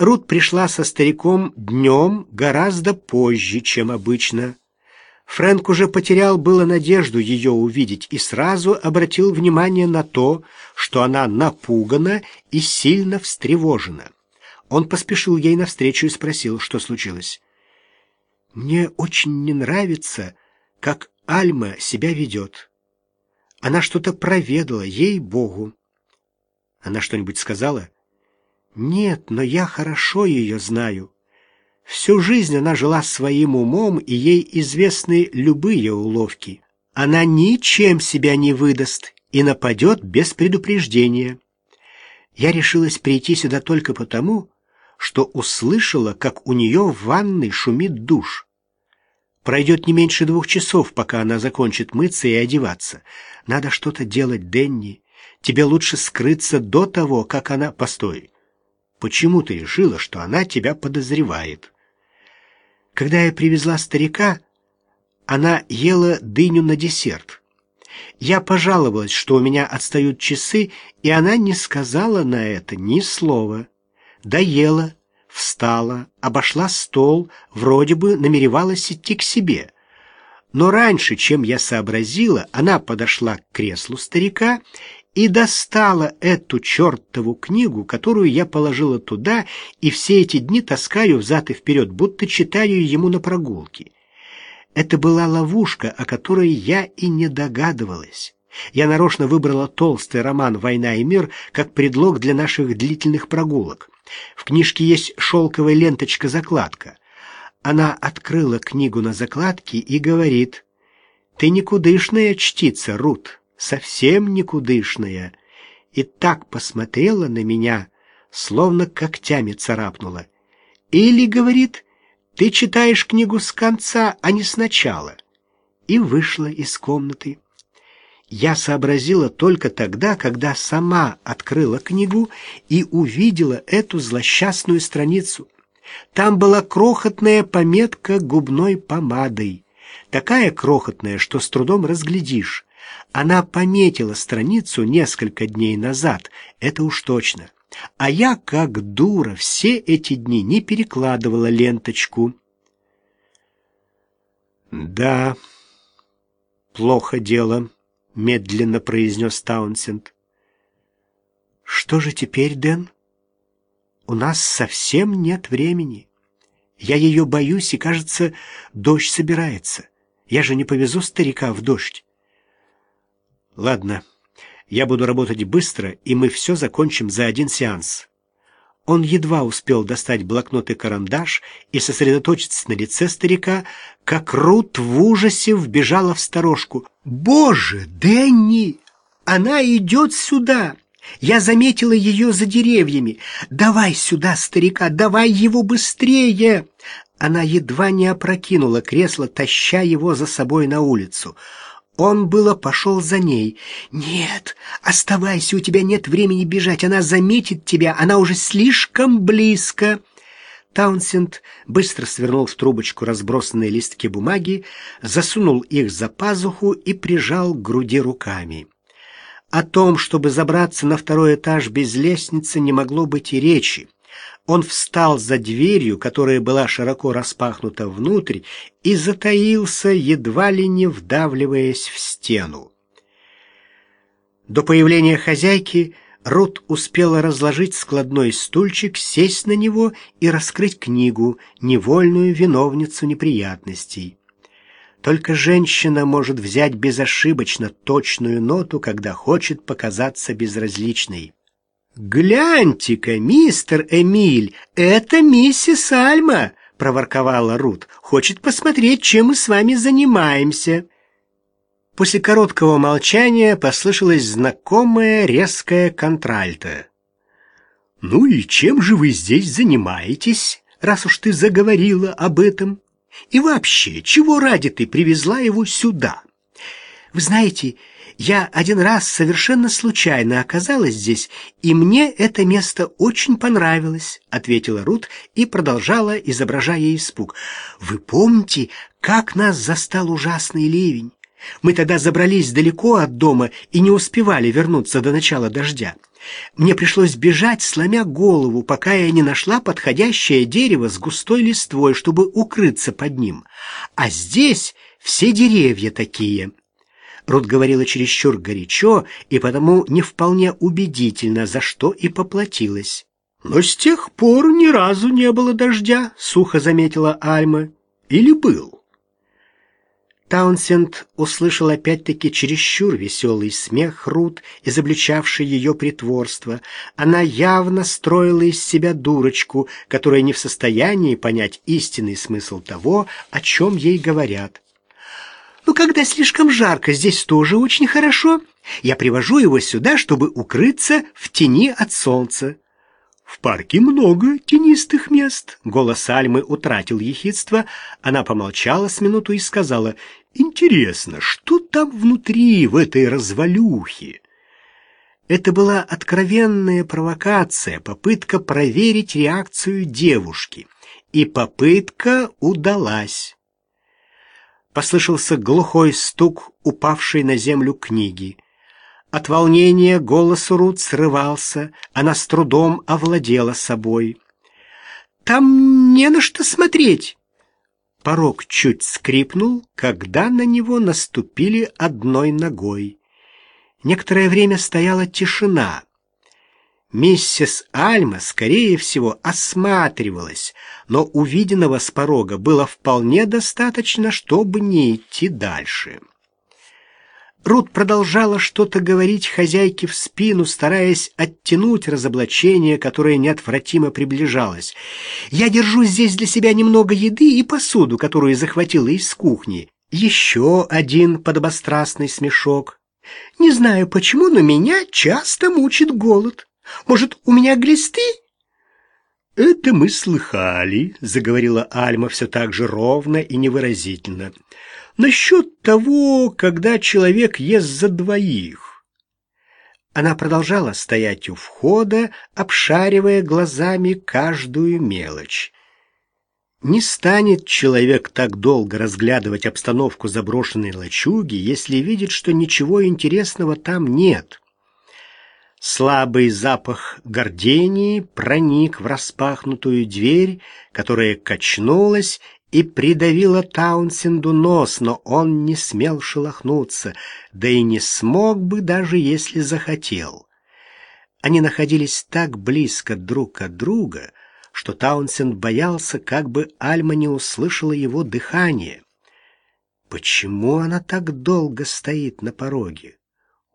Рут пришла со стариком днем гораздо позже, чем обычно. Фрэнк уже потерял было надежду ее увидеть и сразу обратил внимание на то, что она напугана и сильно встревожена. Он поспешил ей навстречу и спросил, что случилось. «Мне очень не нравится, как Альма себя ведет. Она что-то проведала, ей-богу». «Она что-нибудь сказала?» Нет, но я хорошо ее знаю. Всю жизнь она жила своим умом, и ей известны любые уловки. Она ничем себя не выдаст и нападет без предупреждения. Я решилась прийти сюда только потому, что услышала, как у нее в ванной шумит душ. Пройдет не меньше двух часов, пока она закончит мыться и одеваться. Надо что-то делать, Денни. Тебе лучше скрыться до того, как она... Постой. Почему ты решила, что она тебя подозревает? Когда я привезла старика, она ела дыню на десерт. Я пожаловалась, что у меня отстают часы, и она не сказала на это ни слова. Доела, встала, обошла стол, вроде бы намеревалась идти к себе. Но раньше, чем я сообразила, она подошла к креслу старика и достала эту чертову книгу, которую я положила туда и все эти дни таскаю взад и вперед, будто читаю ему на прогулке. Это была ловушка, о которой я и не догадывалась. Я нарочно выбрала толстый роман «Война и мир» как предлог для наших длительных прогулок. В книжке есть шелковая ленточка-закладка. Она открыла книгу на закладке и говорит, «Ты никудышная чтица, Рут» совсем никудышная, и так посмотрела на меня, словно когтями царапнула. Или, говорит, ты читаешь книгу с конца, а не сначала. И вышла из комнаты. Я сообразила только тогда, когда сама открыла книгу и увидела эту злосчастную страницу. Там была крохотная пометка губной помадой. Такая крохотная, что с трудом разглядишь. Она пометила страницу несколько дней назад, это уж точно. А я, как дура, все эти дни не перекладывала ленточку. «Да, плохо дело», — медленно произнес Таунсенд. «Что же теперь, Дэн? У нас совсем нет времени. Я ее боюсь, и, кажется, дождь собирается. Я же не повезу старика в дождь. Ладно, я буду работать быстро, и мы все закончим за один сеанс. Он едва успел достать блокнот и карандаш и сосредоточиться на лице старика, как Рут в ужасе вбежала в сторожку. «Боже, Дэнни! Она идет сюда!» Я заметила ее за деревьями. «Давай сюда, старика, давай его быстрее!» Она едва не опрокинула кресло, таща его за собой на улицу. Он было пошел за ней. «Нет, оставайся, у тебя нет времени бежать, она заметит тебя, она уже слишком близко». Таунсенд быстро свернул в трубочку разбросанные листки бумаги, засунул их за пазуху и прижал к груди руками. О том, чтобы забраться на второй этаж без лестницы, не могло быть и речи. Он встал за дверью, которая была широко распахнута внутрь, и затаился, едва ли не вдавливаясь в стену. До появления хозяйки Рут успела разложить складной стульчик, сесть на него и раскрыть книгу, невольную виновницу неприятностей. Только женщина может взять безошибочно точную ноту, когда хочет показаться безразличной. «Гляньте-ка, мистер Эмиль, это миссис Альма!» — проворковала Рут. «Хочет посмотреть, чем мы с вами занимаемся». После короткого молчания послышалось знакомое резкое контральто. «Ну и чем же вы здесь занимаетесь, раз уж ты заговорила об этом? И вообще, чего ради ты привезла его сюда?» «Вы знаете, я один раз совершенно случайно оказалась здесь, и мне это место очень понравилось, ответила Рут и продолжала, изображая испуг. Вы помните, как нас застал ужасный ливень? Мы тогда забрались далеко от дома и не успевали вернуться до начала дождя. Мне пришлось бежать, сломя голову, пока я не нашла подходящее дерево с густой листвой, чтобы укрыться под ним. А здесь все деревья такие. Рут говорила чересчур горячо и потому не вполне убедительно, за что и поплатилась. «Но с тех пор ни разу не было дождя», — сухо заметила Альма. «Или был?» Таунсенд услышал опять-таки чересчур веселый смех Рут, изобличавший ее притворство. Она явно строила из себя дурочку, которая не в состоянии понять истинный смысл того, о чем ей говорят. «Ну, когда слишком жарко, здесь тоже очень хорошо. Я привожу его сюда, чтобы укрыться в тени от солнца». «В парке много тенистых мест». Голос Альмы утратил ехидство. Она помолчала с минуту и сказала, «Интересно, что там внутри, в этой развалюхе?» Это была откровенная провокация, попытка проверить реакцию девушки. И попытка удалась. Послышался глухой стук упавшей на землю книги. От волнения голос Рут срывался, она с трудом овладела собой. «Там не на что смотреть!» Порог чуть скрипнул, когда на него наступили одной ногой. Некоторое время стояла тишина. Миссис Альма, скорее всего, осматривалась, но увиденного с порога было вполне достаточно, чтобы не идти дальше. Рут продолжала что-то говорить хозяйке в спину, стараясь оттянуть разоблачение, которое неотвратимо приближалось. «Я держу здесь для себя немного еды и посуду, которую захватила из кухни. Еще один подобострастный смешок. Не знаю почему, но меня часто мучит голод. Может, у меня глисты?» «Это мы слыхали», — заговорила Альма все так же ровно и невыразительно. Насчет того, когда человек ест за двоих. Она продолжала стоять у входа, обшаривая глазами каждую мелочь. Не станет человек так долго разглядывать обстановку заброшенной лачуги, если видит, что ничего интересного там нет. Слабый запах гордении проник в распахнутую дверь, которая качнулась и придавила Таунсенду нос, но он не смел шелохнуться, да и не смог бы, даже если захотел. Они находились так близко друг от друга, что Таунсенд боялся, как бы Альма не услышала его дыхание. Почему она так долго стоит на пороге?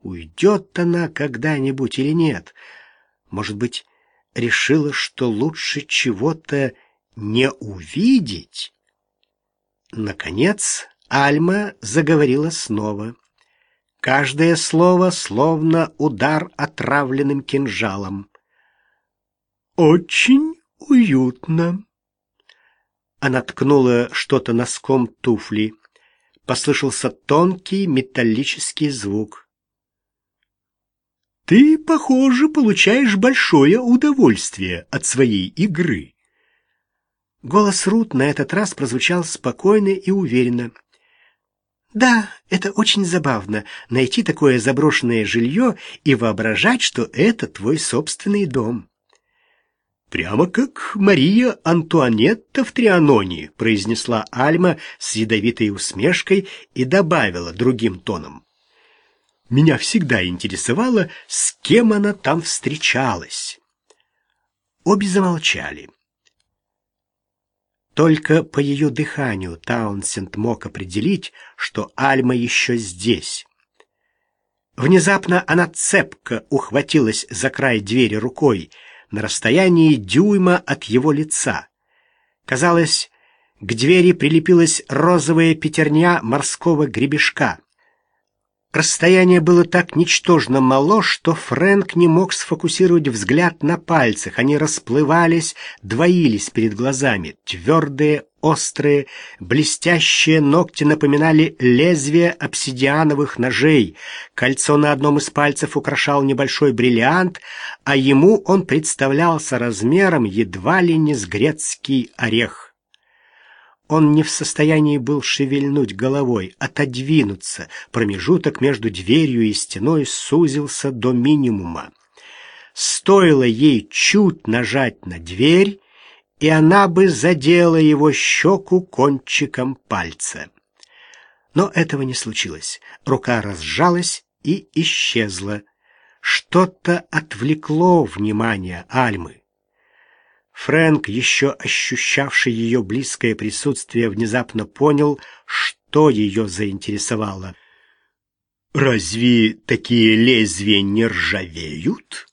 Уйдет она когда-нибудь или нет? Может быть, решила, что лучше чего-то не увидеть? Наконец Альма заговорила снова. Каждое слово словно удар отравленным кинжалом. «Очень уютно». Она ткнула что-то носком туфли. Послышался тонкий металлический звук. «Ты, похоже, получаешь большое удовольствие от своей игры». Голос Рут на этот раз прозвучал спокойно и уверенно. «Да, это очень забавно — найти такое заброшенное жилье и воображать, что это твой собственный дом». «Прямо как Мария Антуанетта в Трианоне», — произнесла Альма с ядовитой усмешкой и добавила другим тоном. «Меня всегда интересовало, с кем она там встречалась». Обе замолчали. Только по ее дыханию Таунсенд мог определить, что Альма еще здесь. Внезапно она цепко ухватилась за край двери рукой на расстоянии дюйма от его лица. Казалось, к двери прилепилась розовая пятерня морского гребешка. Расстояние было так ничтожно мало, что Фрэнк не мог сфокусировать взгляд на пальцах. Они расплывались, двоились перед глазами. Твердые, острые, блестящие ногти напоминали лезвие обсидиановых ножей. Кольцо на одном из пальцев украшал небольшой бриллиант, а ему он представлялся размером едва ли не с грецкий орех. Он не в состоянии был шевельнуть головой, отодвинуться. Промежуток между дверью и стеной сузился до минимума. стоило ей чуть нажать на дверь, и она бы задела его щеку кончиком пальца. Но этого не случилось. Рука разжалась и исчезла. Что-то отвлекло внимание Альмы. Фрэнк, еще ощущавший ее близкое присутствие, внезапно понял, что ее заинтересовало. «Разве такие лезвия не ржавеют?»